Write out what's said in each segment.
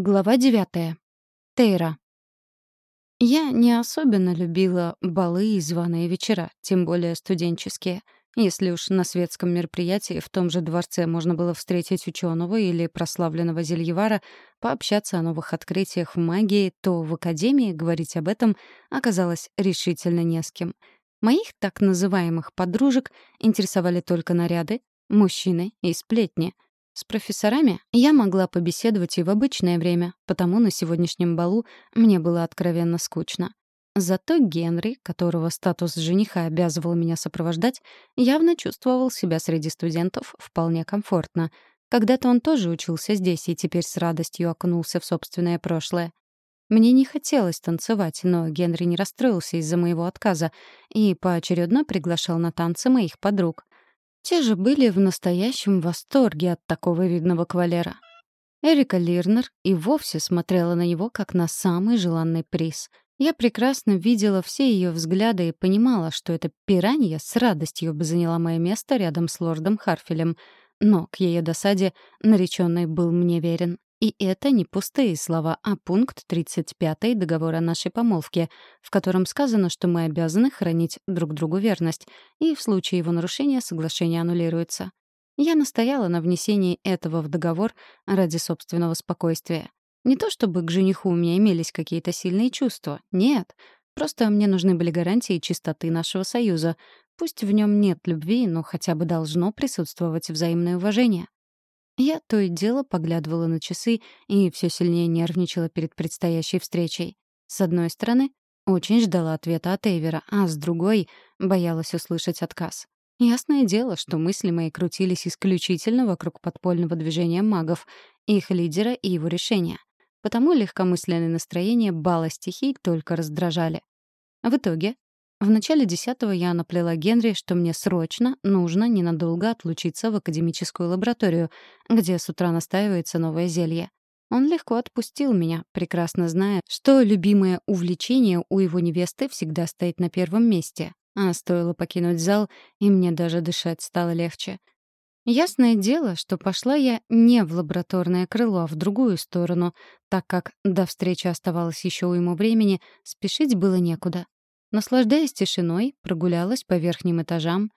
Глава девятая. Тейра. Я не особенно любила балы и званые вечера, тем более студенческие. Если уж на светском мероприятии в том же дворце можно было встретить ученого или прославленного зельевара, пообщаться о новых открытиях в магии, то в академии говорить об этом оказалось решительно не с кем. Моих так называемых подружек интересовали только наряды, мужчины и сплетни — с профессорами я могла побеседовать и в обычное время, потому на сегодняшнем балу мне было откровенно скучно. Зато Генри, которого статус жениха обязывал меня сопровождать, явно чувствовал себя среди студентов вполне комфортно. Когда-то он тоже учился здесь и теперь с радостью окунулся в собственное прошлое. Мне не хотелось танцевать, но Генри не расстроился из-за моего отказа и поочередно приглашал на танцы моих подруг. Те же были в настоящем восторге от такого видного кавалера. Эрика Лирнер и вовсе смотрела на него как на самый желанный приз. Я прекрасно видела все ее взгляды и понимала, что эта пиранья с радостью бы заняла мое место рядом с лордом Харфелем. Но, к ее досаде, нареченный был мне верен. И это не пустые слова, а пункт 35 договора нашей помолвки, в котором сказано, что мы обязаны хранить друг другу верность, и в случае его нарушения соглашение аннулируется. Я настояла на внесении этого в договор ради собственного спокойствия. Не то чтобы к жениху у меня имелись какие-то сильные чувства, нет. Просто мне нужны были гарантии чистоты нашего союза. Пусть в нем нет любви, но хотя бы должно присутствовать взаимное уважение. Я то и дело поглядывала на часы и все сильнее нервничала перед предстоящей встречей. С одной стороны, очень ждала ответа от Эвера, а с другой — боялась услышать отказ. Ясное дело, что мысли мои крутились исключительно вокруг подпольного движения магов, их лидера и его решения. Потому легкомысленное настроение бала стихий только раздражали. В итоге в начале десятого я наплела Генри, что мне срочно нужно ненадолго отлучиться в академическую лабораторию, где с утра настаивается новое зелье. Он легко отпустил меня, прекрасно зная, что любимое увлечение у его невесты всегда стоит на первом месте. А стоило покинуть зал, и мне даже дышать стало легче. Ясное дело, что пошла я не в лабораторное крыло, а в другую сторону, так как до встречи оставалось еще уйму времени, спешить было некуда. Наслаждаясь тишиной, прогулялась по верхним этажам,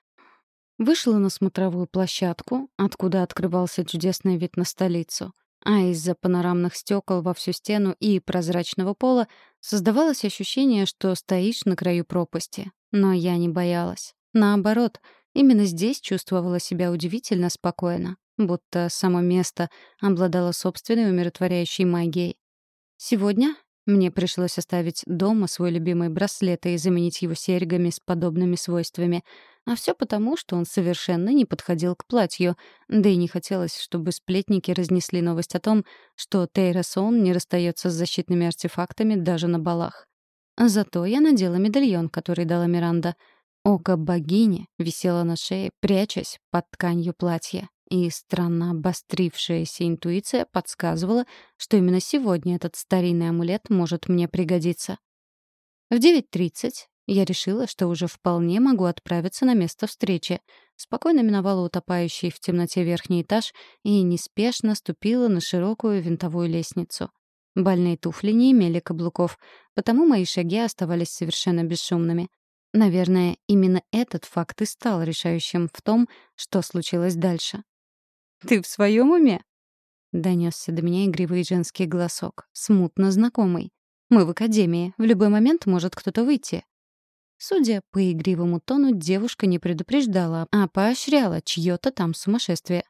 вышла на смотровую площадку, откуда открывался чудесный вид на столицу. А из-за панорамных стекол во всю стену и прозрачного пола создавалось ощущение, что стоишь на краю пропасти. Но я не боялась. Наоборот, именно здесь чувствовала себя удивительно спокойно, будто само место обладало собственной умиротворяющей магией. Сегодня мне пришлось оставить дома свой любимый браслет и заменить его серьгами с подобными свойствами. А все потому, что он совершенно не подходил к платью, да и не хотелось, чтобы сплетники разнесли новость о том, что Тейра Сон не расстается с защитными артефактами даже на балах. Зато я надела медальон, который дала Миранда. Око богини висело на шее, прячась под тканью платья и странно обострившаяся интуиция подсказывала, что именно сегодня этот старинный амулет может мне пригодиться. В 9.30 я решила, что уже вполне могу отправиться на место встречи. Спокойно миновала утопающий в темноте верхний этаж и неспешно ступила на широкую винтовую лестницу. Больные туфли не имели каблуков, потому мои шаги оставались совершенно бесшумными. Наверное, именно этот факт и стал решающим в том, что случилось дальше. Ты в своем уме?» Донесся до меня игривый женский голосок, смутно знакомый. «Мы в академии. В любой момент может кто-то выйти». Судя по игривому тону, девушка не предупреждала, а поощряла чьё-то там сумасшествие.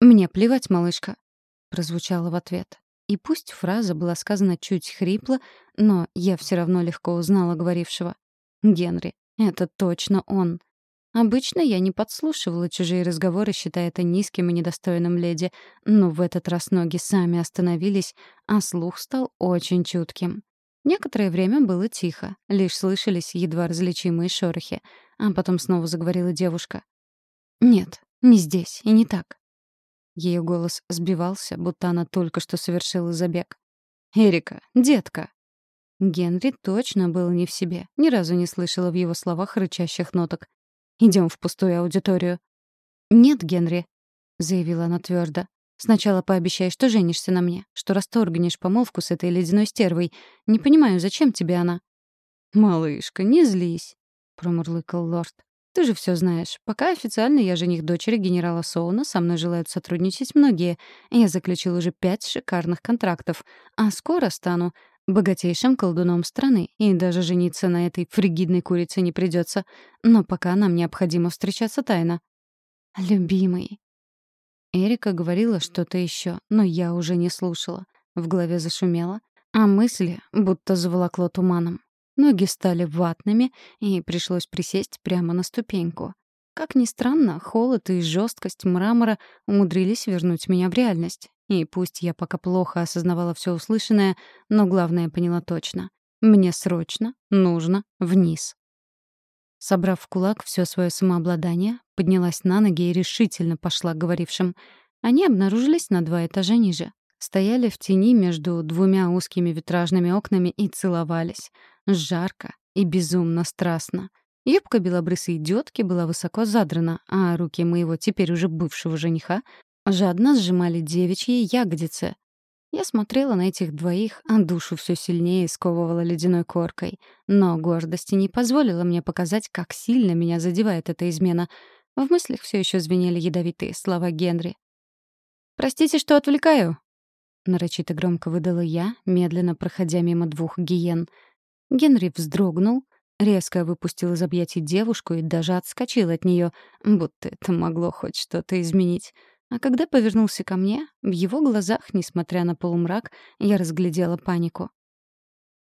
«Мне плевать, малышка», — прозвучало в ответ. И пусть фраза была сказана чуть хрипло, но я все равно легко узнала говорившего. «Генри, это точно он. Обычно я не подслушивала чужие разговоры, считая это низким и недостойным леди, но в этот раз ноги сами остановились, а слух стал очень чутким. Некоторое время было тихо, лишь слышались едва различимые шорохи, а потом снова заговорила девушка. «Нет, не здесь и не так». Ее голос сбивался, будто она только что совершила забег. «Эрика, детка!» Генри точно был не в себе, ни разу не слышала в его словах рычащих ноток. Идем в пустую аудиторию». «Нет, Генри», — заявила она твердо. Сначала пообещай, что женишься на мне, что расторгнешь помолвку с этой ледяной стервой. Не понимаю, зачем тебе она?» «Малышка, не злись», — промурлыкал лорд. «Ты же все знаешь. Пока официально я жених дочери генерала Соуна, со мной желают сотрудничать многие. Я заключил уже пять шикарных контрактов. А скоро стану богатейшим колдуном страны, и даже жениться на этой фригидной курице не придется. Но пока нам необходимо встречаться тайно». «Любимый». Эрика говорила что-то еще, но я уже не слушала. В голове зашумело, а мысли будто заволокло туманом. Ноги стали ватными, и пришлось присесть прямо на ступеньку. Как ни странно, холод и жесткость мрамора умудрились вернуть меня в реальность. И пусть я пока плохо осознавала все услышанное, но главное поняла точно. Мне срочно нужно вниз. Собрав в кулак все свое самообладание, поднялась на ноги и решительно пошла к говорившим. Они обнаружились на два этажа ниже. Стояли в тени между двумя узкими витражными окнами и целовались. Жарко и безумно страстно. Юбка белобрысой идиотки была высоко задрана, а руки моего теперь уже бывшего жениха жадно сжимали девичьи ягодицы. Я смотрела на этих двоих, а душу все сильнее сковывала ледяной коркой. Но гордости не позволила мне показать, как сильно меня задевает эта измена. В мыслях все еще звенели ядовитые слова Генри. «Простите, что отвлекаю», — нарочито громко выдала я, медленно проходя мимо двух гиен — Генри вздрогнул, резко выпустил из объятий девушку и даже отскочил от нее, будто это могло хоть что-то изменить. А когда повернулся ко мне, в его глазах, несмотря на полумрак, я разглядела панику.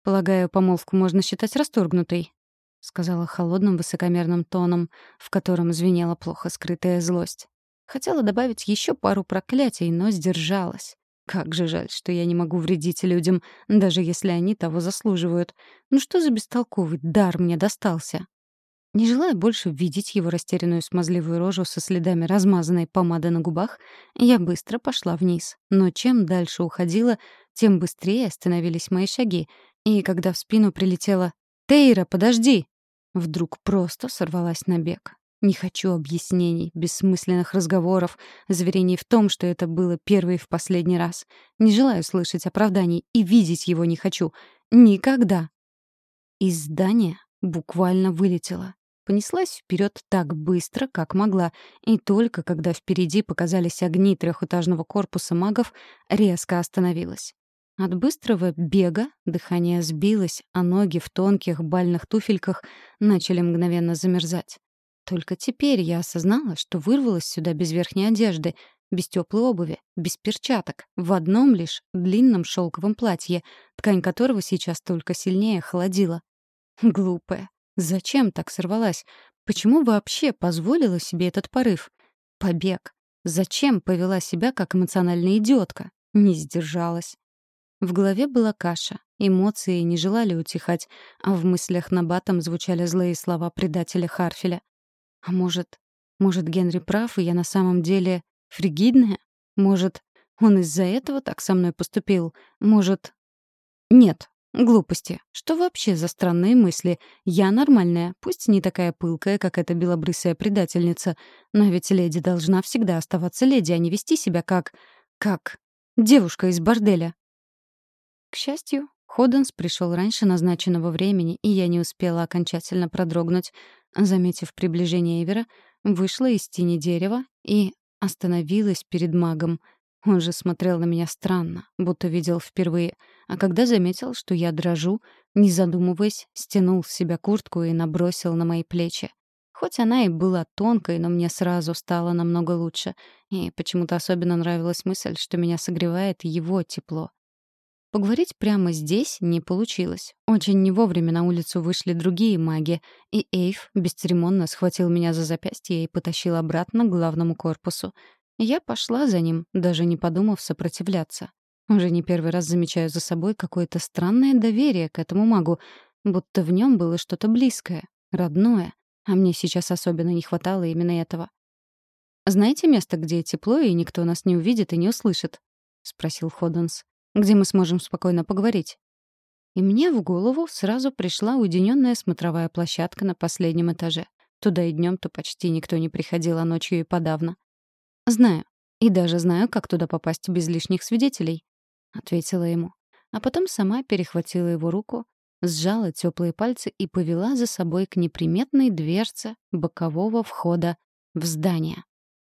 «Полагаю, помолвку можно считать расторгнутой», — сказала холодным высокомерным тоном, в котором звенела плохо скрытая злость. Хотела добавить еще пару проклятий, но сдержалась. Как же жаль, что я не могу вредить людям, даже если они того заслуживают. Ну что за бестолковый дар мне достался? Не желая больше видеть его растерянную смазливую рожу со следами размазанной помады на губах, я быстро пошла вниз. Но чем дальше уходила, тем быстрее становились мои шаги. И когда в спину прилетела «Тейра, подожди!» Вдруг просто сорвалась на бег. Не хочу объяснений, бессмысленных разговоров, заверений в том, что это было первый и в последний раз. Не желаю слышать оправданий и видеть его не хочу. Никогда. Из здания буквально вылетела. Понеслась вперед так быстро, как могла, и только когда впереди показались огни трехэтажного корпуса магов, резко остановилась. От быстрого бега дыхание сбилось, а ноги в тонких бальных туфельках начали мгновенно замерзать. Только теперь я осознала, что вырвалась сюда без верхней одежды, без теплой обуви, без перчаток, в одном лишь длинном шелковом платье, ткань которого сейчас только сильнее холодила. Глупая. Зачем так сорвалась? Почему вообще позволила себе этот порыв? Побег. Зачем повела себя как эмоциональная идиотка? Не сдержалась. В голове была каша. Эмоции не желали утихать, а в мыслях на батом звучали злые слова предателя Харфеля. А может, может, Генри прав, и я на самом деле фригидная? Может, он из-за этого так со мной поступил? Может... Нет, глупости. Что вообще за странные мысли? Я нормальная, пусть не такая пылкая, как эта белобрысая предательница, но ведь леди должна всегда оставаться леди, а не вести себя как... как... девушка из борделя. К счастью, Ходенс пришел раньше назначенного времени, и я не успела окончательно продрогнуть. Заметив приближение Эвера, вышла из тени дерева и остановилась перед магом. Он же смотрел на меня странно, будто видел впервые. А когда заметил, что я дрожу, не задумываясь, стянул с себя куртку и набросил на мои плечи. Хоть она и была тонкой, но мне сразу стало намного лучше. И почему-то особенно нравилась мысль, что меня согревает его тепло. Поговорить прямо здесь не получилось. Очень не вовремя на улицу вышли другие маги, и Эйв бесцеремонно схватил меня за запястье и потащил обратно к главному корпусу. Я пошла за ним, даже не подумав сопротивляться. Уже не первый раз замечаю за собой какое-то странное доверие к этому магу, будто в нем было что-то близкое, родное, а мне сейчас особенно не хватало именно этого. «Знаете место, где тепло, и никто нас не увидит и не услышит?» — спросил Ходенс где мы сможем спокойно поговорить. И мне в голову сразу пришла уединенная смотровая площадка на последнем этаже. Туда и днем то почти никто не приходил, а ночью и подавно. «Знаю», И даже знаю, как туда попасть без лишних свидетелей», — ответила ему. А потом сама перехватила его руку, сжала теплые пальцы и повела за собой к неприметной дверце бокового входа в здание.